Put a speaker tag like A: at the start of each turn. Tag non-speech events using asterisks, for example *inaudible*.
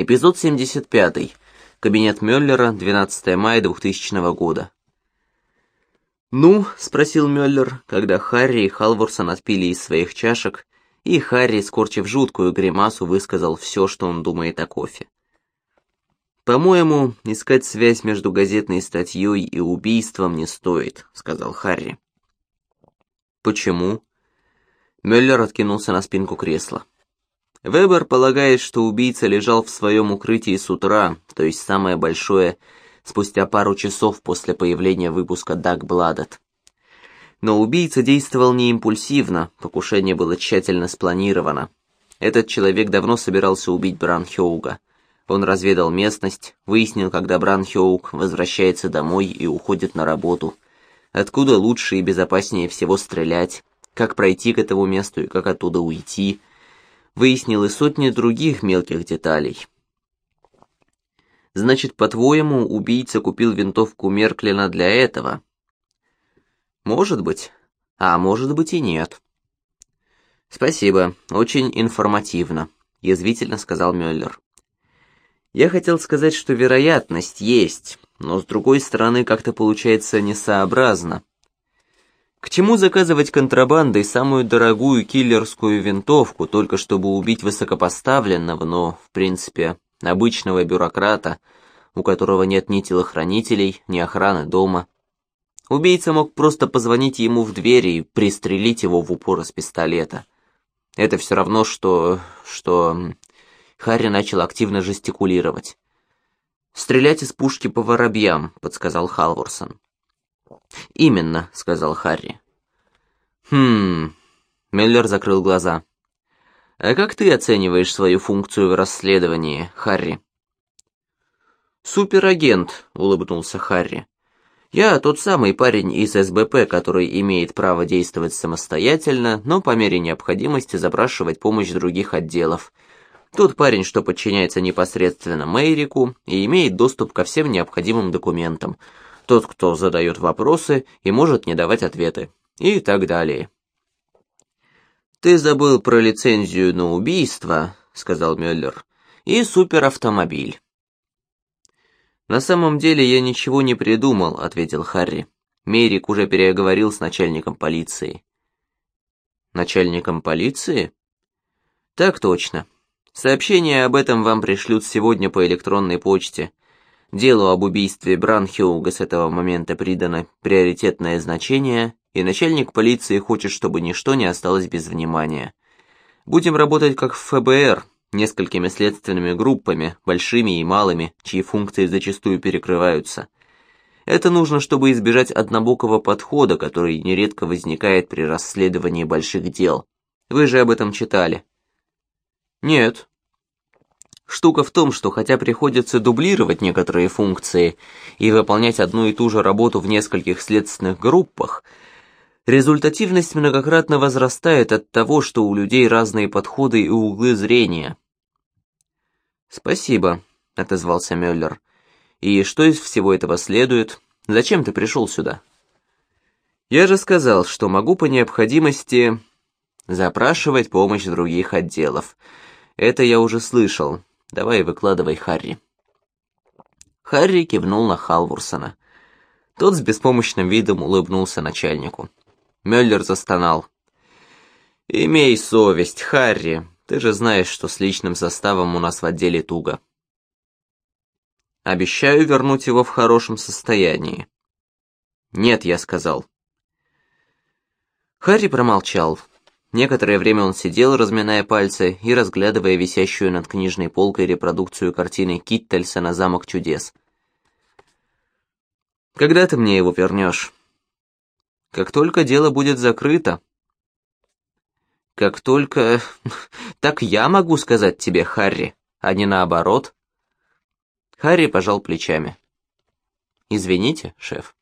A: Эпизод 75. Кабинет Мюллера, 12 мая 2000 года. «Ну?» — спросил Мюллер, когда Харри и Халворсон отпили из своих чашек, и Харри, скорчив жуткую гримасу, высказал все, что он думает о кофе. «По-моему, искать связь между газетной статьей и убийством не стоит», — сказал Харри. «Почему?» Мюллер откинулся на спинку кресла. Вебер полагает, что убийца лежал в своем укрытии с утра, то есть самое большое, спустя пару часов после появления выпуска «Даг Бладет». Но убийца действовал не импульсивно, покушение было тщательно спланировано. Этот человек давно собирался убить Бранхеуга. Он разведал местность, выяснил, когда Бранхеуг возвращается домой и уходит на работу. Откуда лучше и безопаснее всего стрелять, как пройти к этому месту и как оттуда уйти – выяснил и сотни других мелких деталей. Значит, по-твоему, убийца купил винтовку Мерклина для этого? Может быть, а может быть и нет. Спасибо, очень информативно, язвительно сказал Мюллер. Я хотел сказать, что вероятность есть, но с другой стороны как-то получается несообразно. К чему заказывать контрабандой самую дорогую киллерскую винтовку, только чтобы убить высокопоставленного, но, в принципе, обычного бюрократа, у которого нет ни телохранителей, ни охраны дома? Убийца мог просто позвонить ему в дверь и пристрелить его в упор из пистолета. Это все равно, что... что... Харри начал активно жестикулировать. «Стрелять из пушки по воробьям», — подсказал Халворсон. «Именно», — сказал Харри. «Хм...» — Мюллер закрыл глаза. «А как ты оцениваешь свою функцию в расследовании, Харри?» «Суперагент», — улыбнулся Харри. «Я тот самый парень из СБП, который имеет право действовать самостоятельно, но по мере необходимости запрашивать помощь других отделов. Тот парень, что подчиняется непосредственно Мэйрику и имеет доступ ко всем необходимым документам тот, кто задает вопросы и может не давать ответы, и так далее. «Ты забыл про лицензию на убийство», — сказал Мюллер, — «и суперавтомобиль». «На самом деле я ничего не придумал», — ответил Харри. Мерик уже переговорил с начальником полиции. «Начальником полиции?» «Так точно. Сообщение об этом вам пришлют сегодня по электронной почте. Делу об убийстве Бранхиуга с этого момента придано приоритетное значение, и начальник полиции хочет, чтобы ничто не осталось без внимания. Будем работать как в ФБР, несколькими следственными группами, большими и малыми, чьи функции зачастую перекрываются. Это нужно, чтобы избежать однобокого подхода, который нередко возникает при расследовании больших дел. Вы же об этом читали. Нет, Штука в том, что хотя приходится дублировать некоторые функции и выполнять одну и ту же работу в нескольких следственных группах, результативность многократно возрастает от того, что у людей разные подходы и углы зрения. «Спасибо», — отозвался Мюллер. «И что из всего этого следует? Зачем ты пришел сюда?» «Я же сказал, что могу по необходимости запрашивать помощь других отделов. Это я уже слышал, Давай выкладывай, Харри». Харри кивнул на Халвурсона. Тот с беспомощным видом улыбнулся начальнику. Мюллер застонал. «Имей совесть, Харри. Ты же знаешь, что с личным составом у нас в отделе туго». «Обещаю вернуть его в хорошем состоянии». «Нет», — я сказал. Харри промолчал. Некоторое время он сидел, разминая пальцы и разглядывая висящую над книжной полкой репродукцию картины Киттельсона «Замок чудес». «Когда ты мне его вернешь?» «Как только дело будет закрыто». «Как только...» *laughs* «Так я могу сказать тебе, Харри, а не наоборот». Харри пожал плечами. «Извините, шеф».